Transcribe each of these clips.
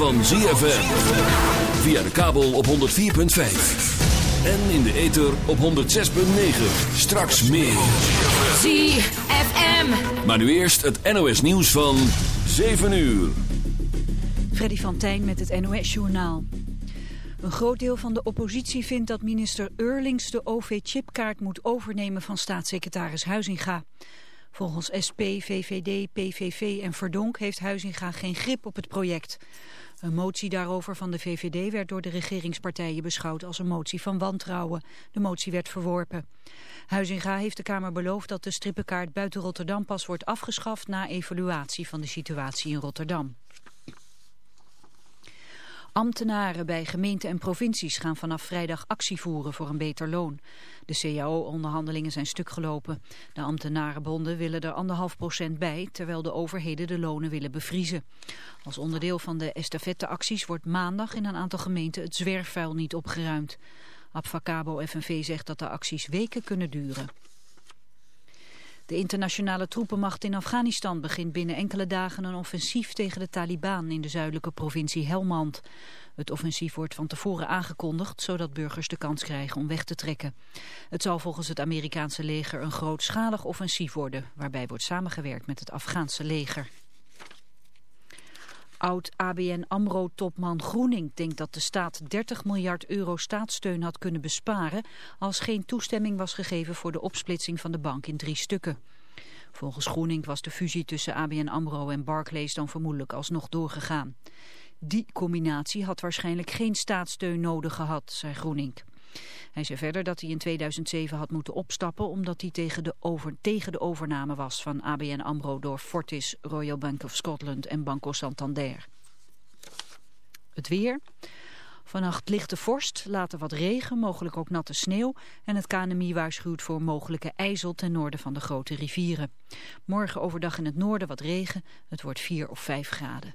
van ZFM. Via de kabel op 104.5. En in de ether op 106.9. Straks meer. ZFM. Maar nu eerst het NOS nieuws van 7 uur. Freddy van Tijn met het NOS-journaal. Een groot deel van de oppositie vindt dat minister Eurlings de OV-chipkaart moet overnemen van staatssecretaris Huizinga. Volgens SP, VVD, PVV en Verdonk heeft Huizinga geen grip op het project. Een motie daarover van de VVD werd door de regeringspartijen beschouwd als een motie van wantrouwen. De motie werd verworpen. Huizinga heeft de Kamer beloofd dat de strippenkaart buiten Rotterdam pas wordt afgeschaft na evaluatie van de situatie in Rotterdam. Ambtenaren bij gemeenten en provincies gaan vanaf vrijdag actie voeren voor een beter loon. De CAO-onderhandelingen zijn stuk gelopen. De ambtenarenbonden willen er anderhalf procent bij, terwijl de overheden de lonen willen bevriezen. Als onderdeel van de estafetteacties wordt maandag in een aantal gemeenten het zwerfvuil niet opgeruimd. Abfacabo FNV zegt dat de acties weken kunnen duren. De internationale troepenmacht in Afghanistan begint binnen enkele dagen een offensief tegen de Taliban in de zuidelijke provincie Helmand. Het offensief wordt van tevoren aangekondigd, zodat burgers de kans krijgen om weg te trekken. Het zal volgens het Amerikaanse leger een grootschalig offensief worden, waarbij wordt samengewerkt met het Afghaanse leger. Oud-ABN AMRO-topman Groening denkt dat de staat 30 miljard euro staatssteun had kunnen besparen als geen toestemming was gegeven voor de opsplitsing van de bank in drie stukken. Volgens Groening was de fusie tussen ABN AMRO en Barclays dan vermoedelijk alsnog doorgegaan. Die combinatie had waarschijnlijk geen staatssteun nodig gehad, zei Groening. Hij zei verder dat hij in 2007 had moeten opstappen omdat hij tegen de, over, tegen de overname was van ABN AMRO door Fortis, Royal Bank of Scotland en Banco Santander. Het weer. Vannacht lichte vorst, later wat regen, mogelijk ook natte sneeuw. En het KNMI waarschuwt voor mogelijke ijzel ten noorden van de grote rivieren. Morgen overdag in het noorden wat regen. Het wordt 4 of 5 graden.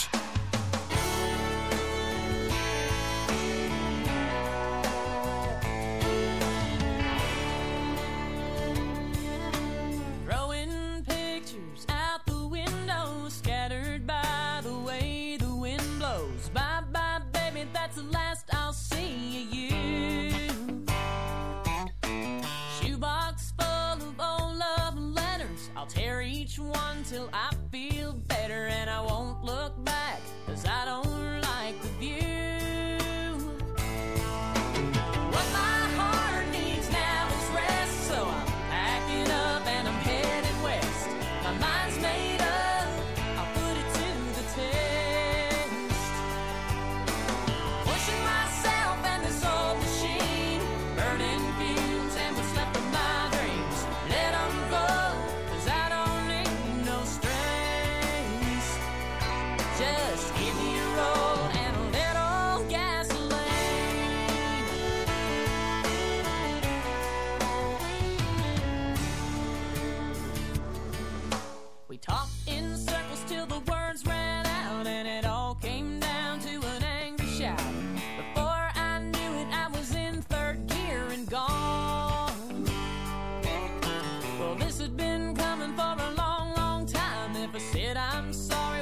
sorry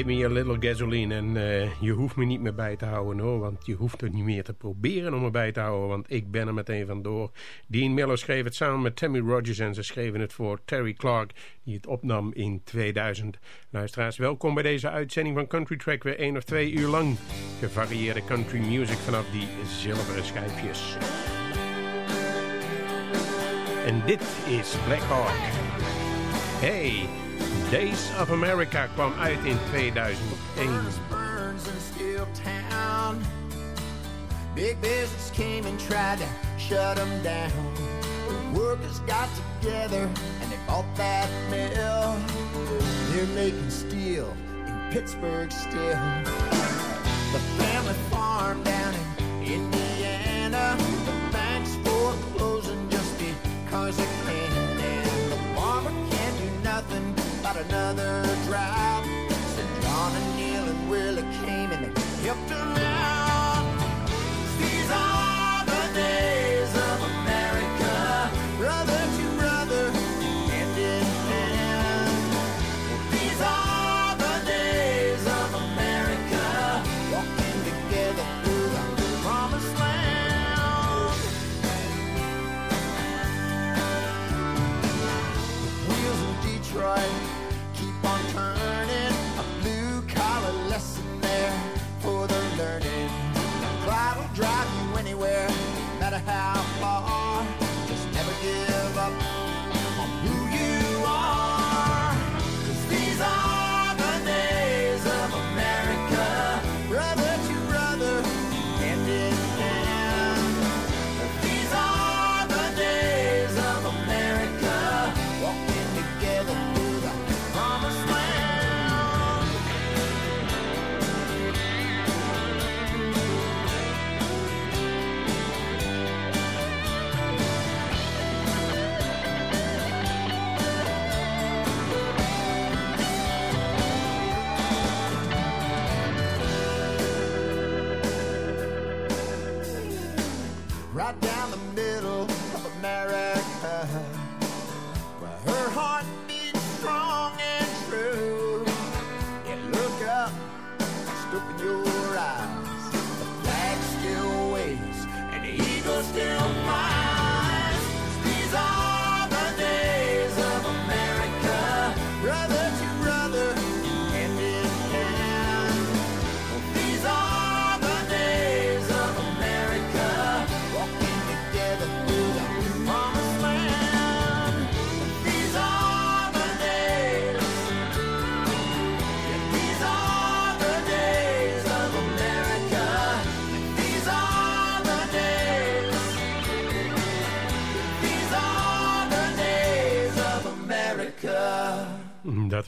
Give me a little gasoline. En eh, je hoeft me niet meer bij te houden hoor. Want je hoeft het niet meer te proberen om me bij te houden. Want ik ben er meteen vandoor. Dean Miller schreef het samen met Tammy Rogers. En ze schreven het voor Terry Clark. Die het opnam in 2000. Luisteraars, welkom bij deze uitzending van Country Track. Weer één of twee uur lang. Gevarieerde country music vanaf die zilveren schijfjes. En dit is Black Hawk. Hey, Days of America kwam uit in 2001. Burns in Steel Town. Big business came and tried to shut them down. Workers got together and they bought that mill. They're making steel in Pittsburgh still. The family farm down in Indiana. The banks foreclosing just because they can. And the farmer can't do nothing but another drought. So John and Neil and Willie came and they helped him out.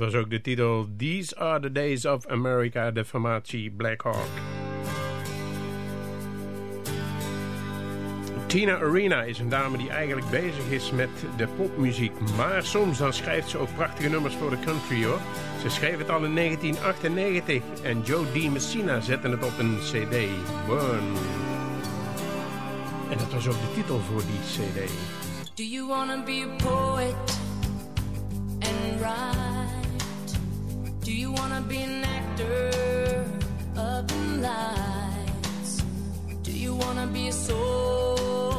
Was ook de titel These Are the Days of America, de formatie Black Hawk. Tina Arena is een dame die eigenlijk bezig is met de popmuziek. Maar soms dan schrijft ze ook prachtige nummers voor de country hoor. Ze schreef het al in 1998 en Joe D. Messina zette het op een cd. Burn. En dat was ook de titel voor die cd. Do you wanna be a poet and write? Do you wanna be an actor of the lights? Do you wanna be a soldier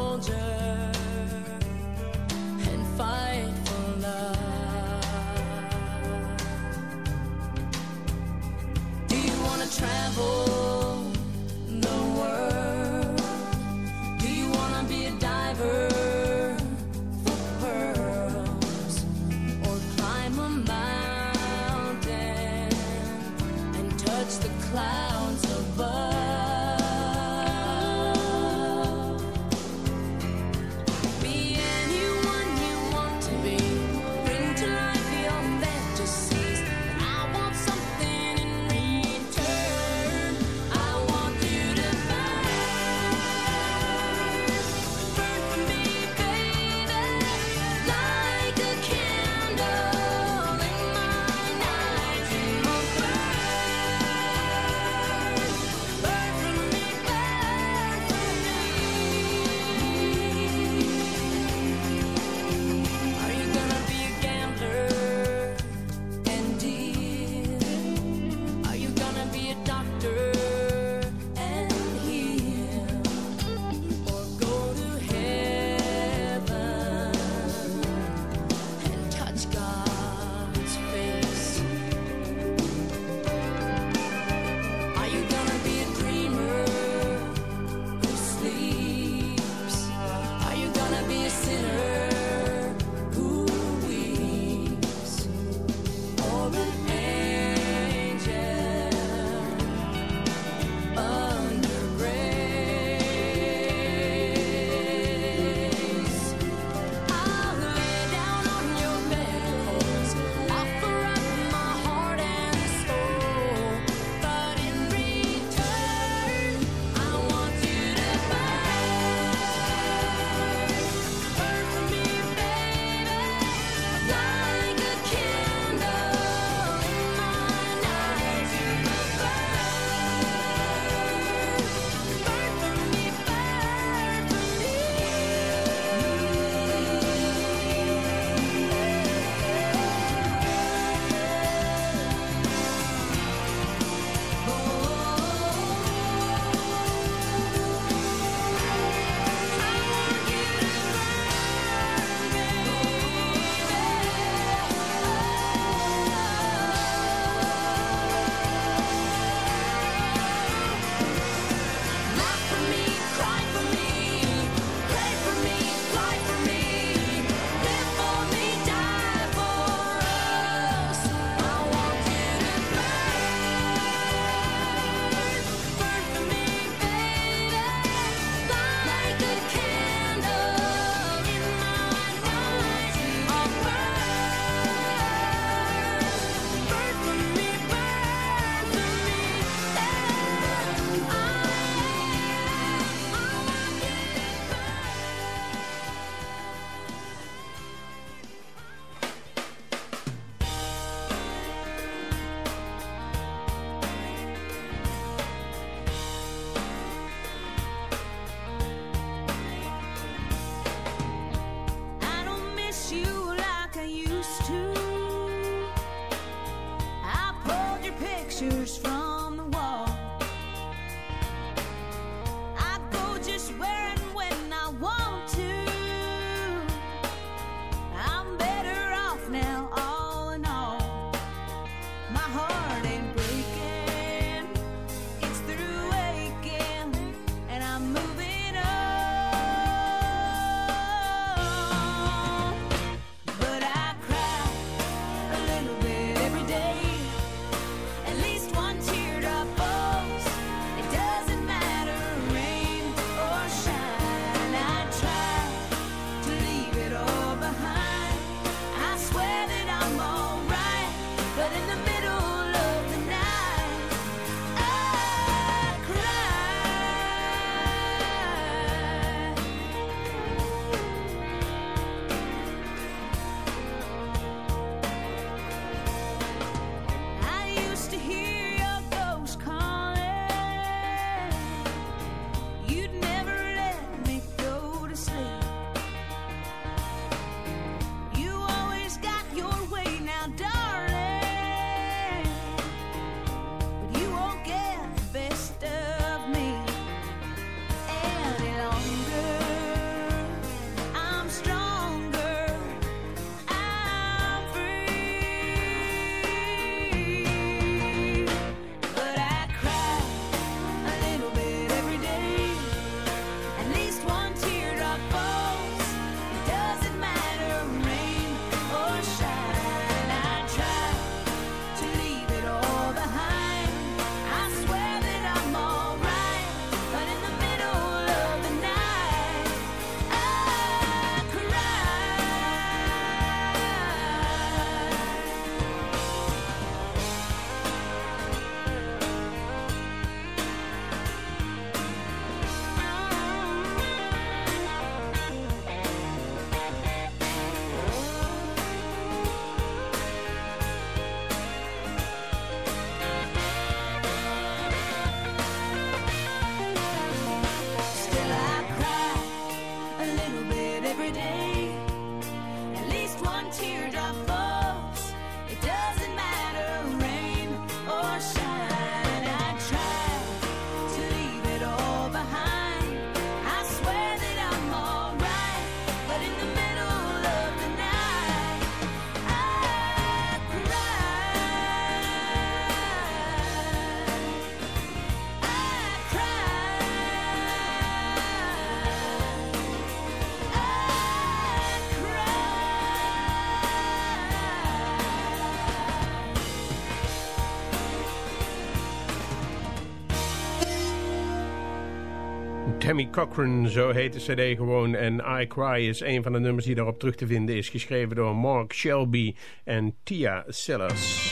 Tammy Cochran, zo heet de cd gewoon. En I Cry is een van de nummers die daarop terug te vinden is. Geschreven door Mark Shelby en Tia Sellers.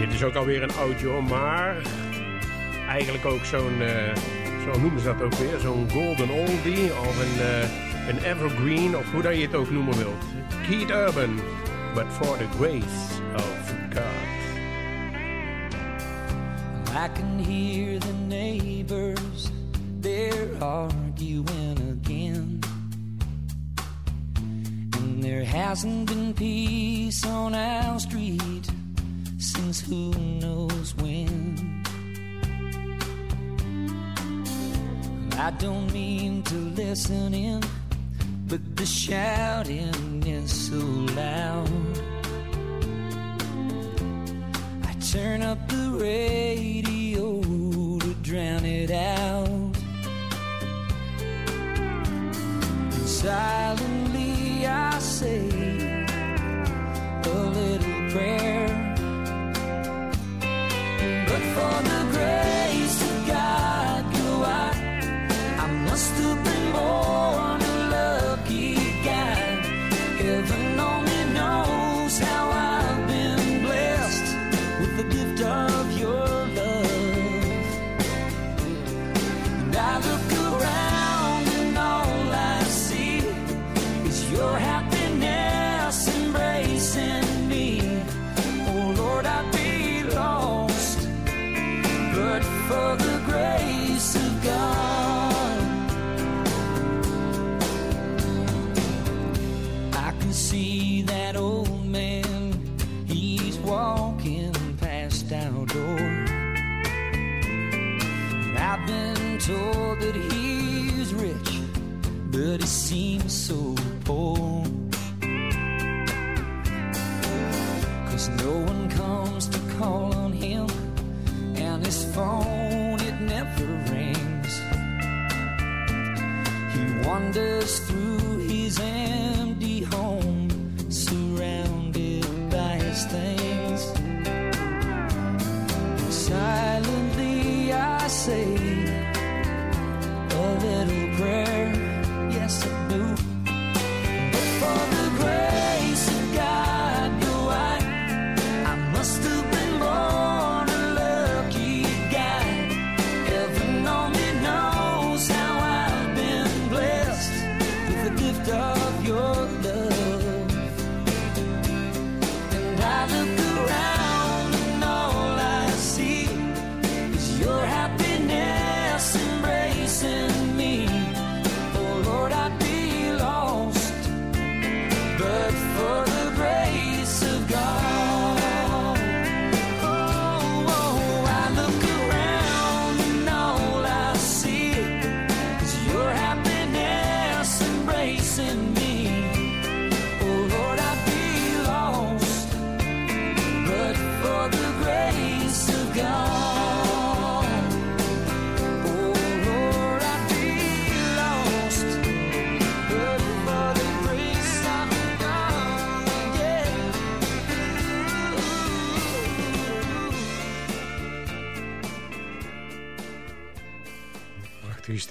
Dit is ook alweer een oudje, maar eigenlijk ook zo'n, uh, zo noemen ze dat ook weer, zo'n golden oldie of een, uh, een evergreen of hoe dat je het ook noemen wilt. Keith Urban, but for the grace I can hear the neighbors, they're arguing again. And there hasn't been peace on our street since who knows when. I don't mean to listen in, but the shouting is so loud I turn up the radio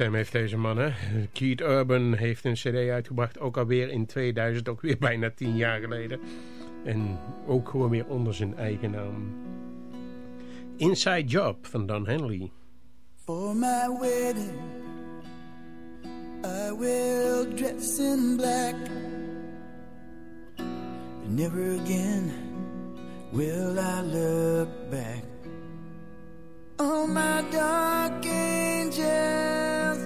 stem heeft deze man? Keith Urban heeft een cd uitgebracht, ook alweer in 2000, ook weer bijna tien jaar geleden. En ook gewoon weer onder zijn eigen naam. Inside Job van Don Henley. For my wedding, I will dress in black. Never again will I look back. Oh, my dark angels,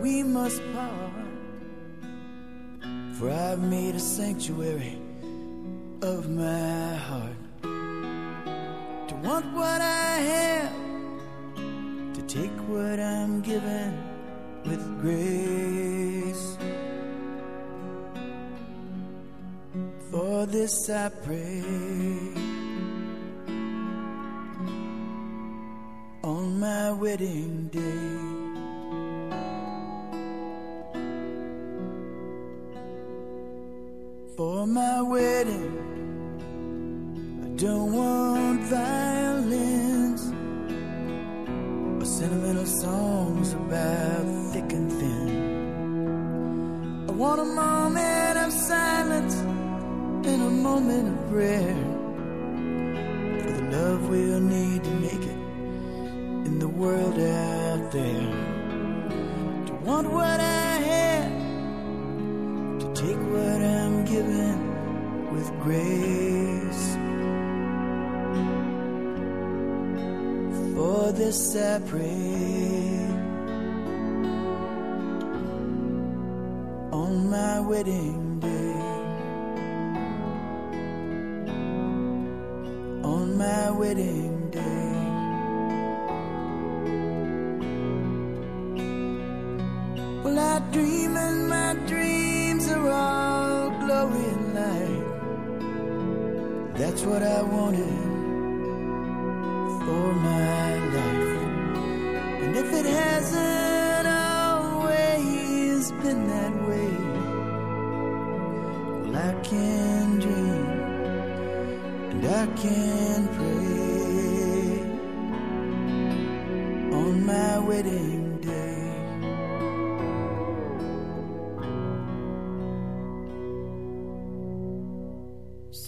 we must part. For I've made a sanctuary of my heart to want what I have to take what I'm given with grace. For this I pray on my wedding day. For my wedding, I don't want violence or sentimental songs about thick and thin. I want a moment of silence and a moment of prayer for the love we'll need world out there. To want what I have, to take what I'm given with grace. For this I pray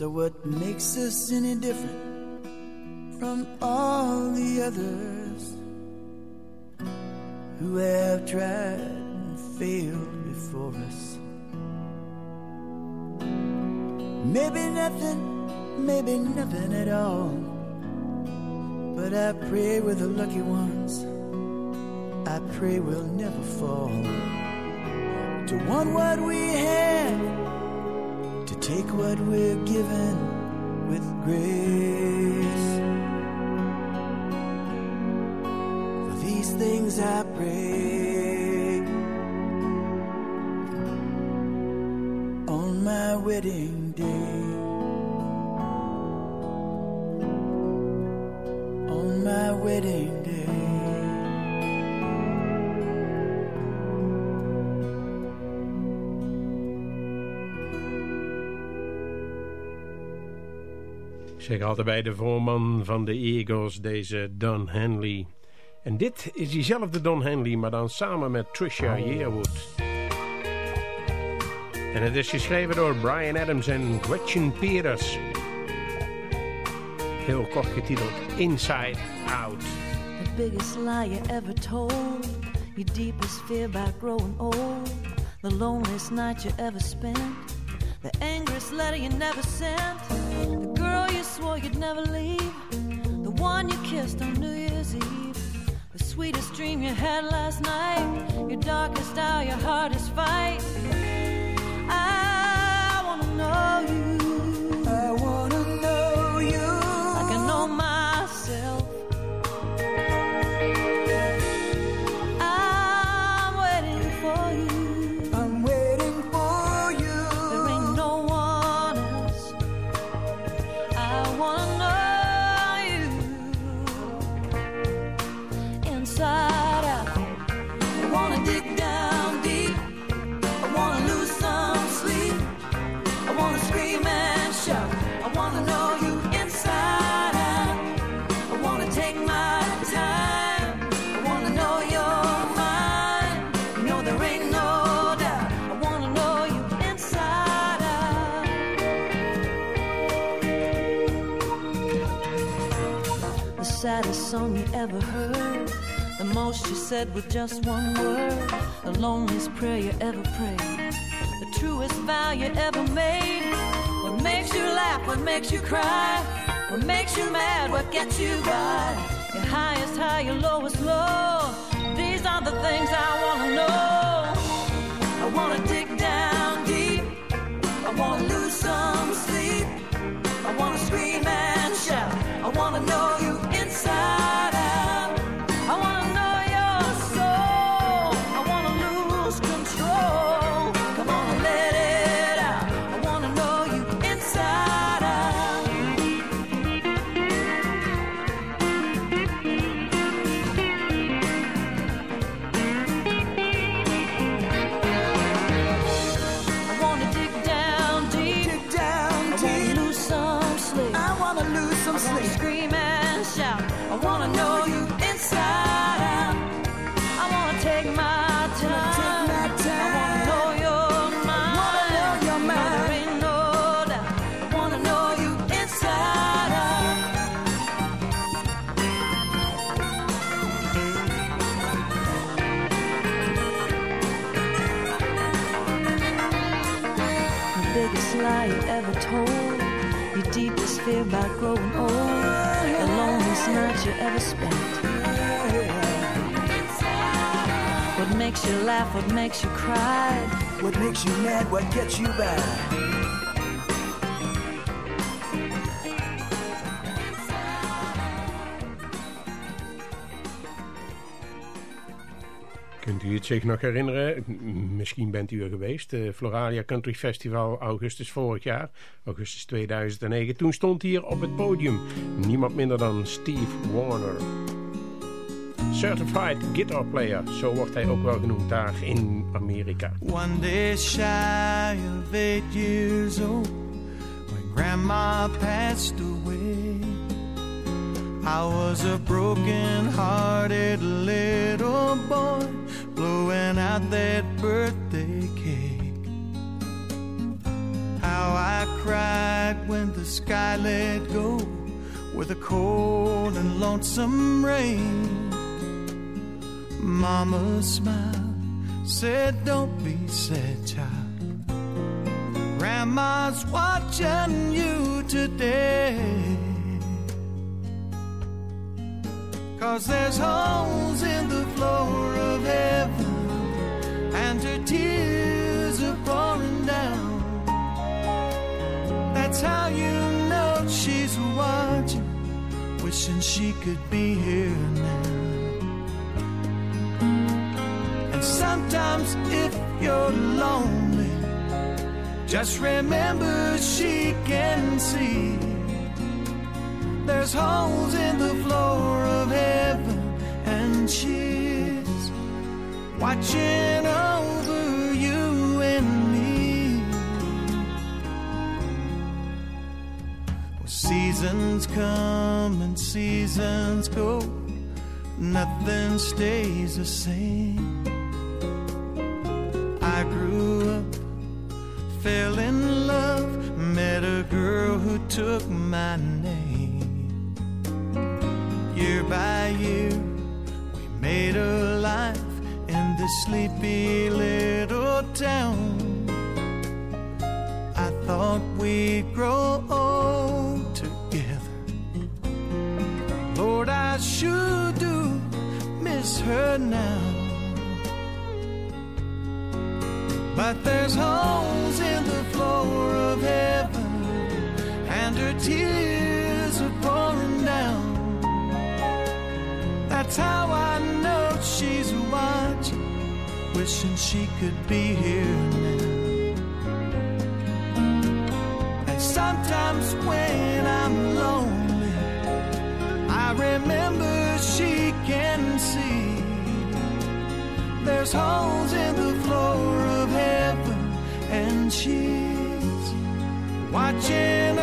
So, what makes us any different from all the others who have tried and failed before us? Maybe nothing, maybe nothing at all. But I pray we're the lucky ones. I pray we'll never fall. To want what we have, take what we're given with grace. For these things I pray Zeg altijd bij de voorman van de Eagles, deze Don Henley. En dit is diezelfde Don Henley, maar dan samen met Trisha Yearwood. En het is geschreven door Brian Adams en Gretchen Peters. Heel kort getiteld Inside Out. The biggest lie you ever told. Your deepest fear about growing old. The loneliest night you ever spent. The angriest letter you never sent. Swore you'd never leave. The one you kissed on New Year's Eve. The sweetest dream you had last night. Your darkest hour, your hardest fight. I wanna know you. Inside out. I wanna dig down deep. I wanna lose some sleep. I wanna scream and shout. I wanna know you inside out. I wanna take my time. I wanna know you're mine. You know there ain't no doubt. I wanna know you inside out. The saddest song you ever heard. Most you said with just one word. The loneliest prayer you ever prayed. The truest vow you ever made. What makes you laugh? What makes you cry? What makes you mad? What gets you by? Your highest high, your lowest low. These are the things I wanna know. I wanna dig down deep. I wanna lose some sleep. I wanna scream and shout. I wanna know you inside ever told. Your deepest fear about growing old. The loneliest night you ever spent. What makes you laugh, what makes you cry. What makes you mad, what gets you by. Kunt u het zich nog herinneren? Misschien bent u er geweest. Floralia Country Festival, augustus vorig jaar. Augustus 2009. Toen stond hier op het podium niemand minder dan Steve Warner. Certified Guitar Player, zo wordt hij ook wel genoemd daar in Amerika. One day of years old, when Grandma passed away, I was a broken-hearted little boy, blowing out that birthday cake. How I cried when the sky let go, with a cold and lonesome rain. Mama smiled, said, Don't be sad, child. Grandma's watching you today. Cause there's holes in the floor of heaven, and her tears are pouring down. That's how you know she's watching, wishing she could be here now. And sometimes if you're lonely, just remember she can see. There's holes in the floor of heaven, and she's watching over you and me. Well, seasons come and seasons go, nothing stays the same. I grew up, fell in love, met a girl who took my name. By you. we made a life in this sleepy little town. I thought we'd grow old together. Lord, I sure do miss her now. But there's holes in the floor of heaven, and her tears That's how I know she's watching, wishing she could be here now. And sometimes when I'm lonely, I remember she can see. There's holes in the floor of heaven, and she's watching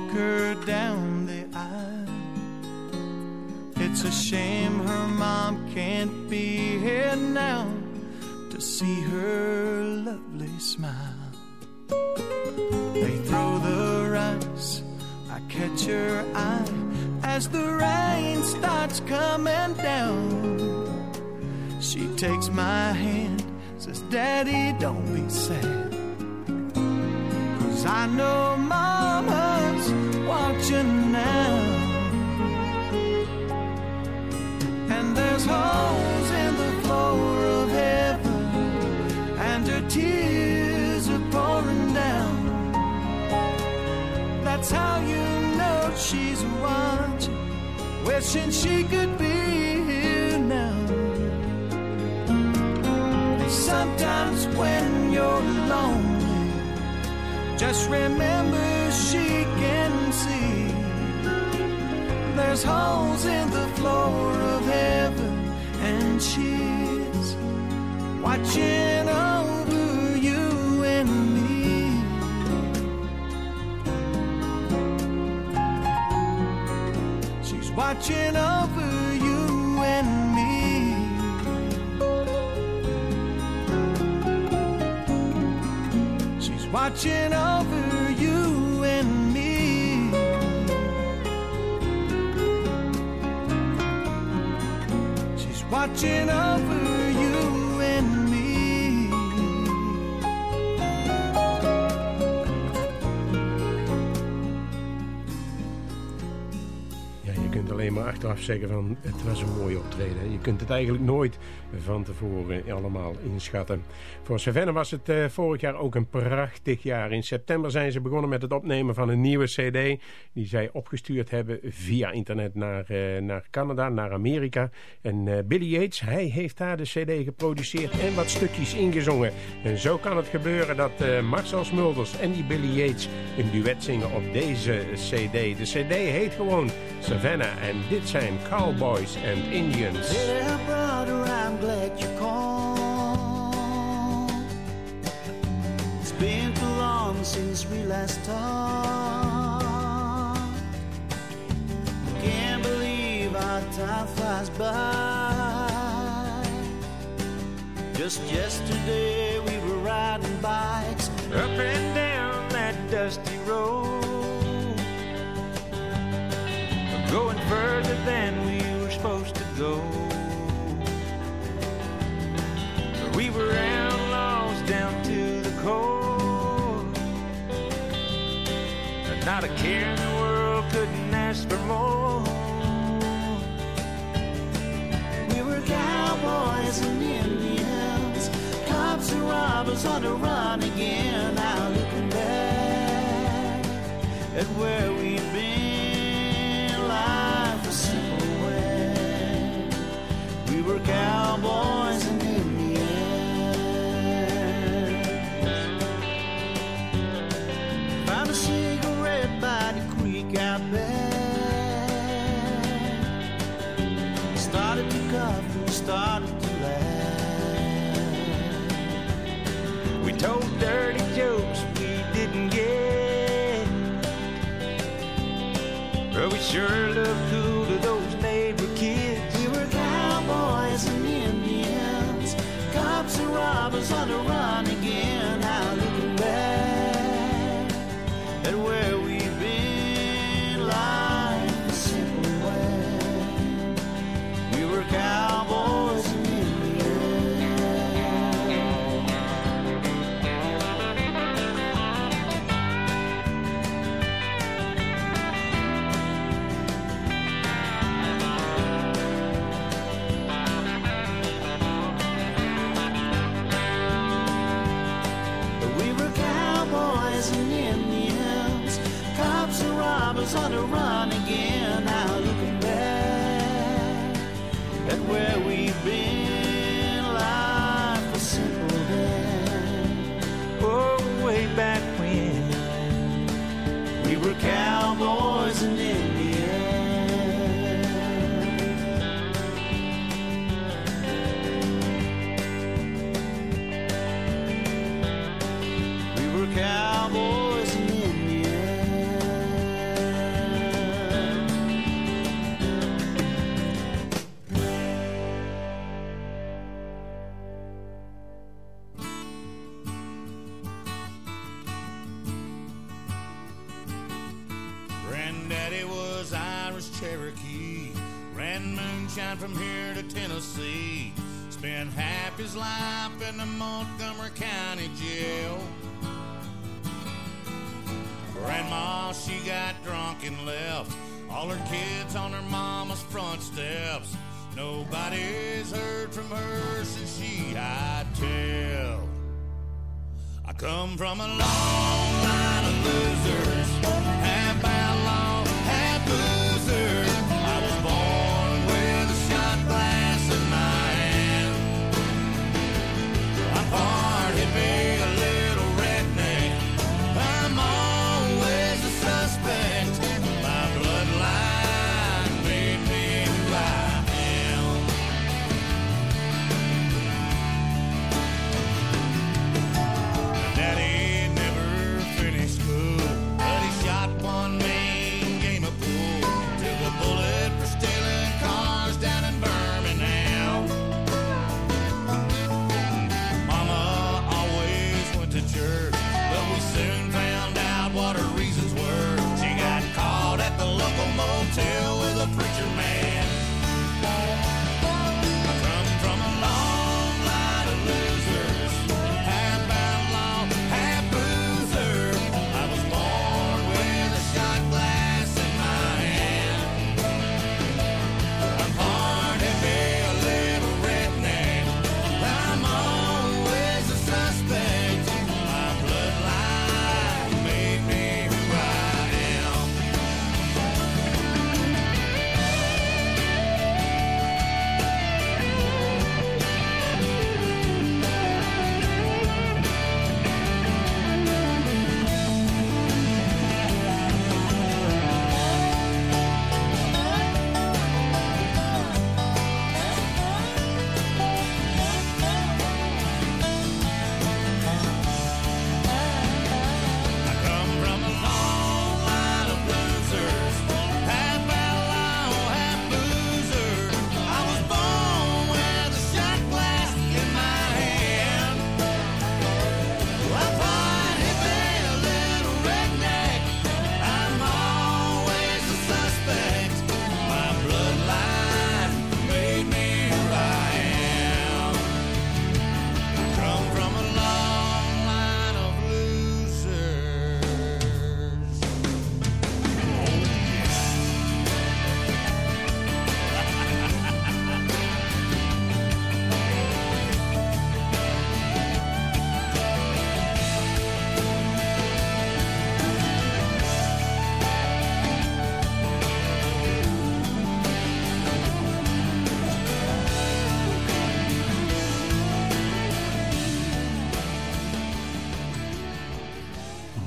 walk her down the aisle. It's a shame her mom can't be here now to see her lovely smile. They throw the rice, I catch her eye as the rain starts coming down. She takes my hand, says, Daddy, don't be sad. Cause I know Mama's now. And there's holes in the floor of heaven, and her tears are pouring down. That's how you know she's watching, wishing she could be here now. Sometimes when you're lonely, just remember she can see there's holes in the floor of heaven, and she's watching over you and me. She's watching over you and me. She's watching over. Watching over maar achteraf zeggen van het was een mooi optreden. Je kunt het eigenlijk nooit van tevoren allemaal inschatten. Voor Savannah was het eh, vorig jaar ook een prachtig jaar. In september zijn ze begonnen met het opnemen van een nieuwe cd... die zij opgestuurd hebben via internet naar, eh, naar Canada, naar Amerika. En eh, Billy Yates, hij heeft daar de cd geproduceerd en wat stukjes ingezongen. En zo kan het gebeuren dat Marcel Smulders en die Billy Yates... een duet zingen op deze cd. De cd heet gewoon Savannah en dit zijn Cowboys and Indians. Yeah, brother, I'm glad you called. It's been too long since we last talked. Can't believe how time flies by. Just yesterday we were riding bikes Up and down that dusty Going further than we were supposed to go. We were outlaws down to the core. Not a care in the world couldn't ask for more. We were cowboys and Indians, cops and robbers on the run again. Now looking back at where we've cowboys and Indians. Found a cigarette by the creek out back. Started to cough and started to laugh. We told dirty jokes we didn't get. But we sure looked and on the run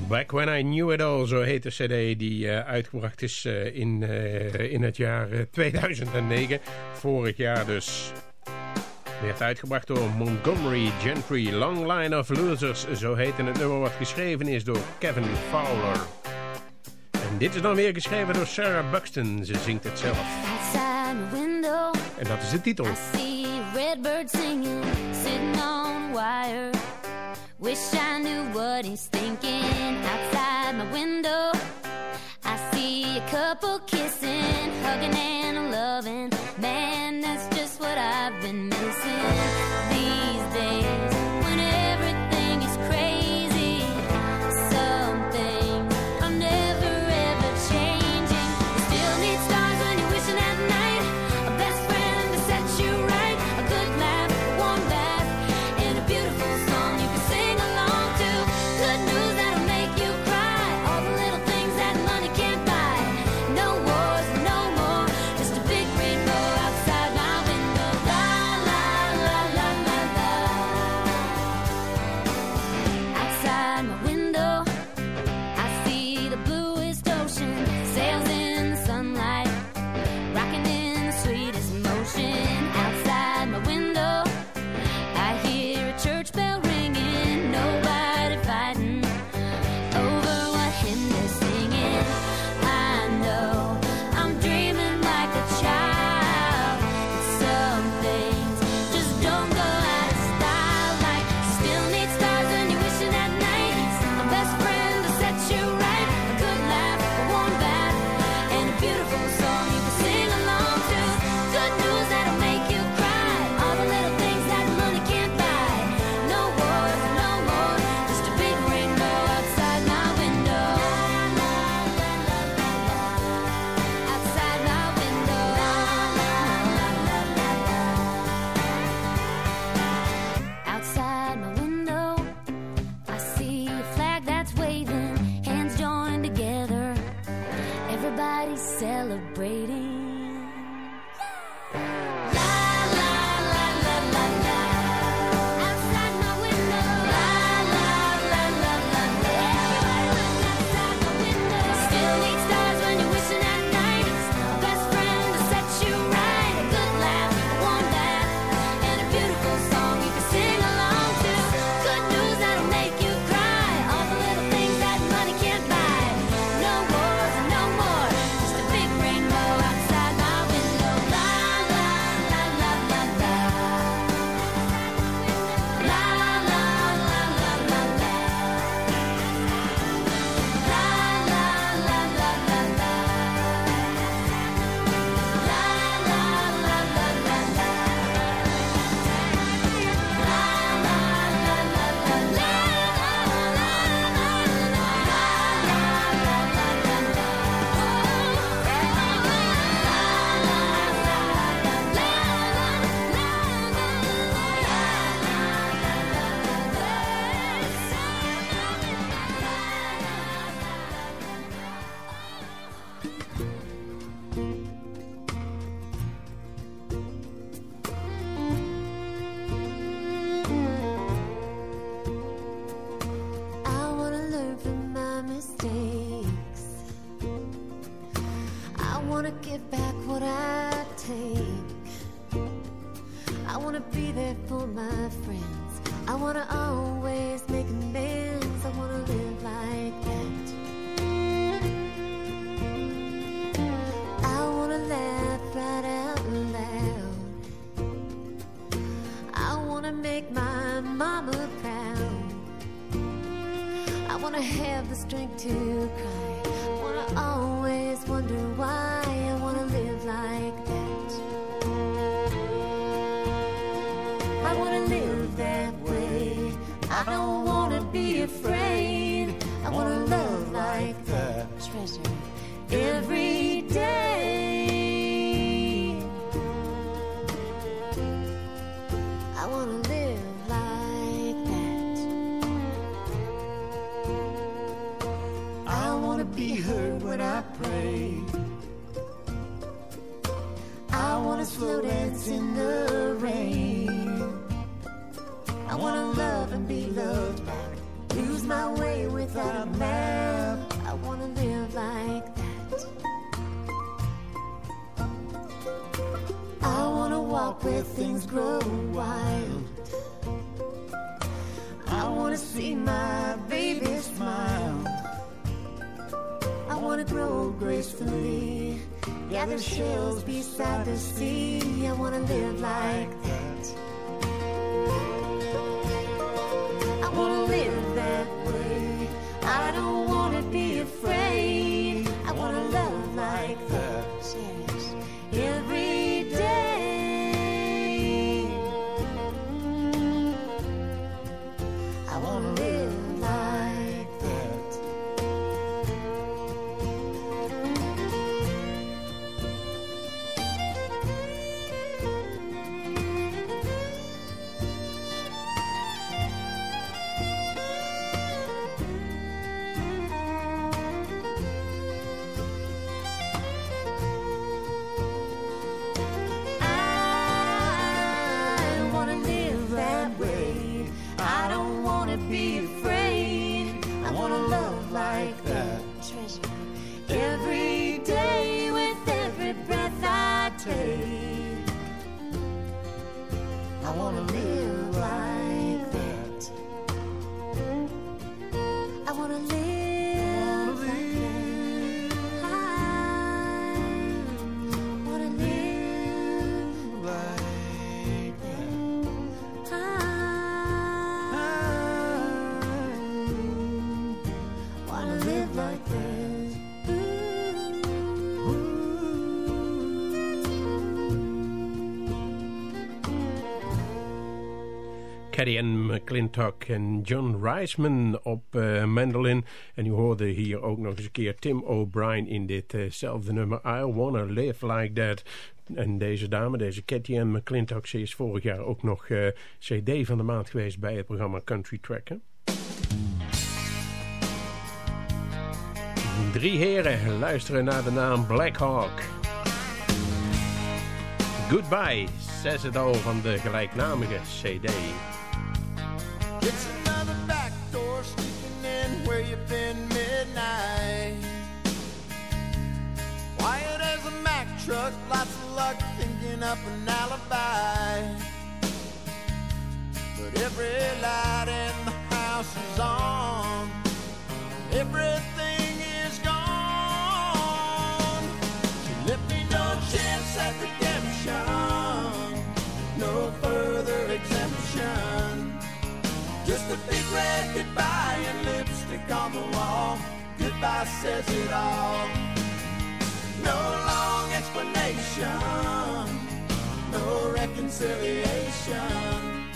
Back When I Knew It All, zo heet de cd die eh, uitgebracht is eh, in, eh, in het jaar 2009. Vorig jaar dus. Werd uitgebracht door Montgomery Gentry. Long Line of Losers, zo heet het nummer wat geschreven is door Kevin Fowler. En dit is dan weer geschreven door Sarah Buxton. Ze zingt het zelf. En dat is de titel. I see Redbird singing, sitting on wire. Wish I knew what he's thinking outside my window. I see a couple kisses. be heard when I pray. I wanna slow dance in the rain. I wanna love and be loved back. Lose my way without a map. I wanna live like that. I wanna walk where things grow wild. I wanna see my baby smile. I wanna grow gracefully, gather shells beside the sea. I wanna live like that. I wanna live Caddy Ann McClintock en John Reisman op uh, mandolin. En u hoorde hier ook nog eens een keer Tim O'Brien in ditzelfde nummer. I Wanna Live Like That. En deze dame, deze Cathy Ann McClintock, ze is vorig jaar ook nog uh, CD van de maand geweest bij het programma Country Tracker. Drie heren luisteren naar de naam Black Hawk. Goodbye, says it all van de gelijknamige CD. It's another back door sneaking in where you've been midnight. Quiet as a Mack truck, lots of luck thinking up an alibi. But every light in the house is on. Everything on the wall. Goodbye says it all. No long explanation. No reconciliation.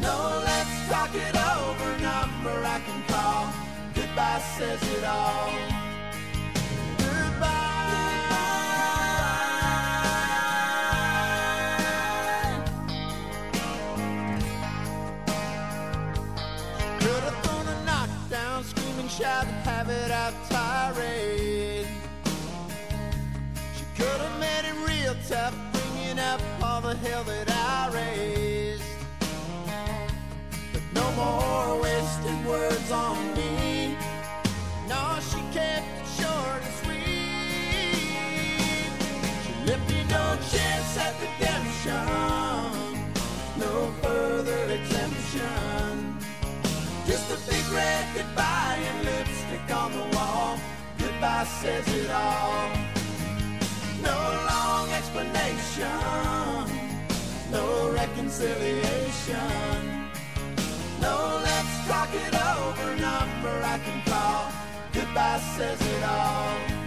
No, let's talk it over. Number I can call. Goodbye says it all. Goodbye. Hell that I raised. But no more wasted words on me. No, she kept it short and sweet. She left me no chance at redemption. No further exemption. Just a big red goodbye and lipstick on the wall. Goodbye says it all. Reconciliation. No, let's talk it over. Number I can call. Goodbye says it all.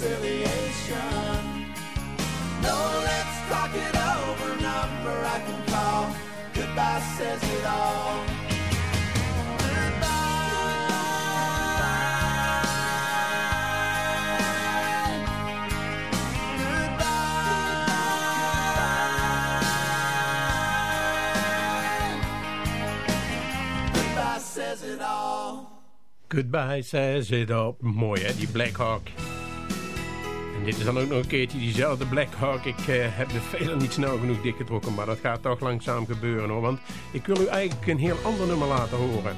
Reconciliation. No, let's talk it over, number I can call. Goodbye says it all. Goodbye says it all. Goodbye says it all. Mooi hè, die Blackhawk. Dit is dan ook nog een keertje diezelfde Black Hawk. Ik eh, heb de veler niet snel genoeg dikgetrokken, maar dat gaat toch langzaam gebeuren hoor. Want ik wil u eigenlijk een heel ander nummer laten horen.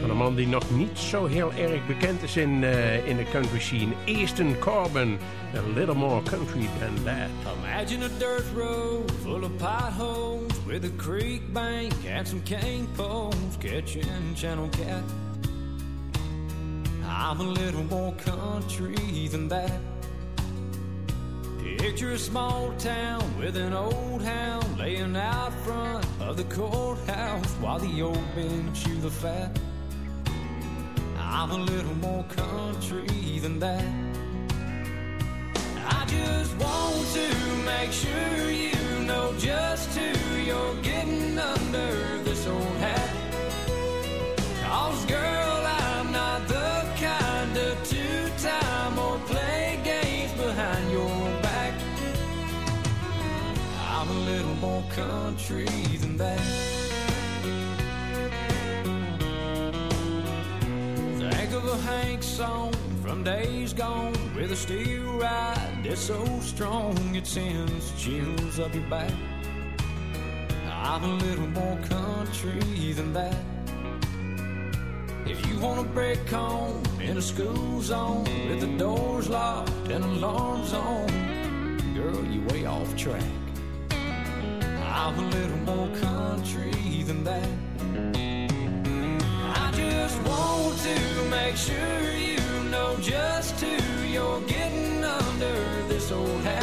Van een man die nog niet zo heel erg bekend is in, eh, in de country scene. Easton Corbin. A little more country than that. Imagine a dirt road full of potholes with a creek bank and some cane poles catching channel cat. I'm a little more country than that. Picture a small town with an old hound laying out front of the courthouse while the old men chew the fat. I'm a little more country than that. I just want to make sure you know just who you're getting under this old hat. Cause girl, two-time or play games behind your back. I'm a little more country than that. Think of a Hank song from days gone with a steel ride that's so strong it sends chills up your back. I'm a little more country than that. If you want to break home in a school zone with the doors locked and alarms on, girl, you're way off track. I'm a little more country than that. I just want to make sure you know just who you're getting under this old hat.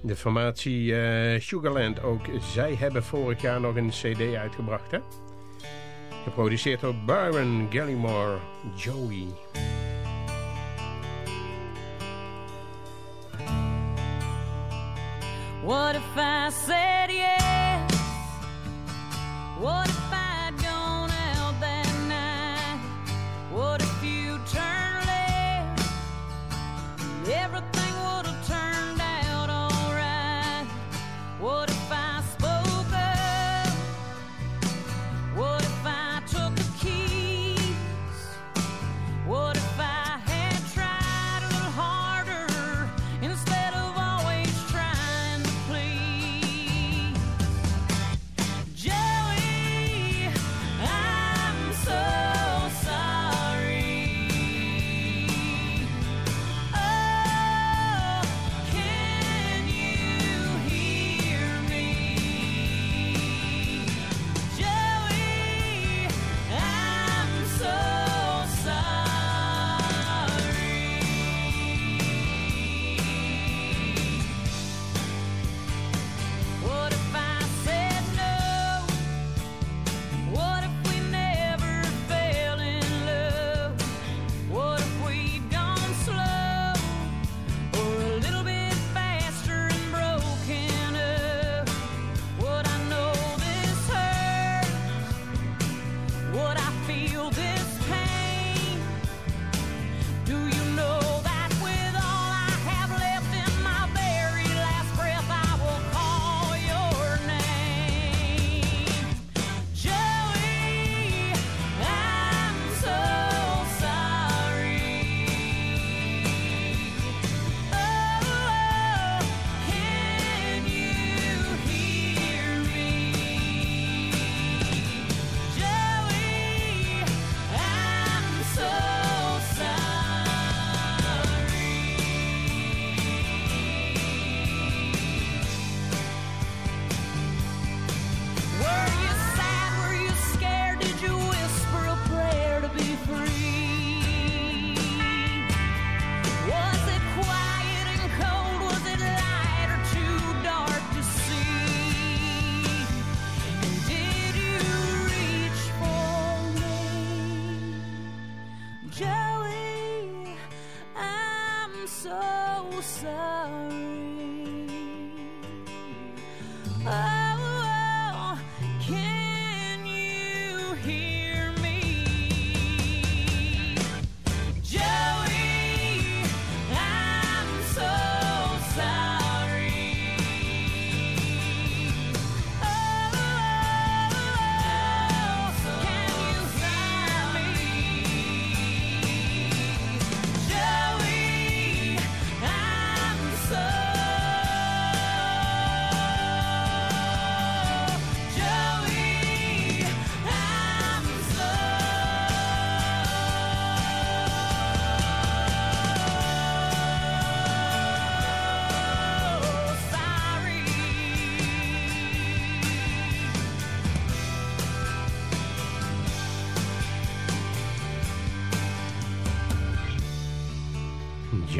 De formatie eh, Sugarland ook. Zij hebben vorig jaar nog een cd uitgebracht, hè? Geproduceerd door Byron Gallimore Joey. What if I said yes? What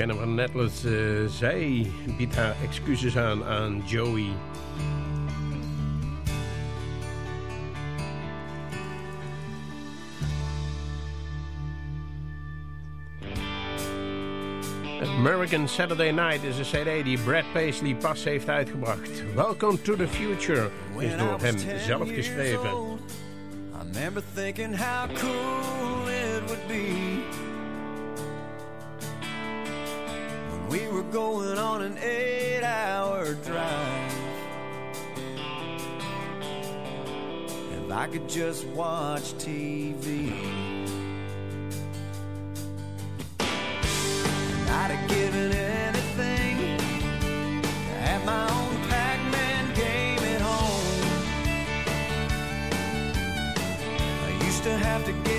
Jennifer Nettles, eh, zij biedt haar excuses aan aan Joey. American Saturday Night is een cd die Brad Paisley pas heeft uitgebracht. Welcome to the Future is door hem zelf geschreven. I remember thinking how cool an eight hour drive. If I could just watch TV, I'd have given anything to my own Pac Man game at home. I used to have to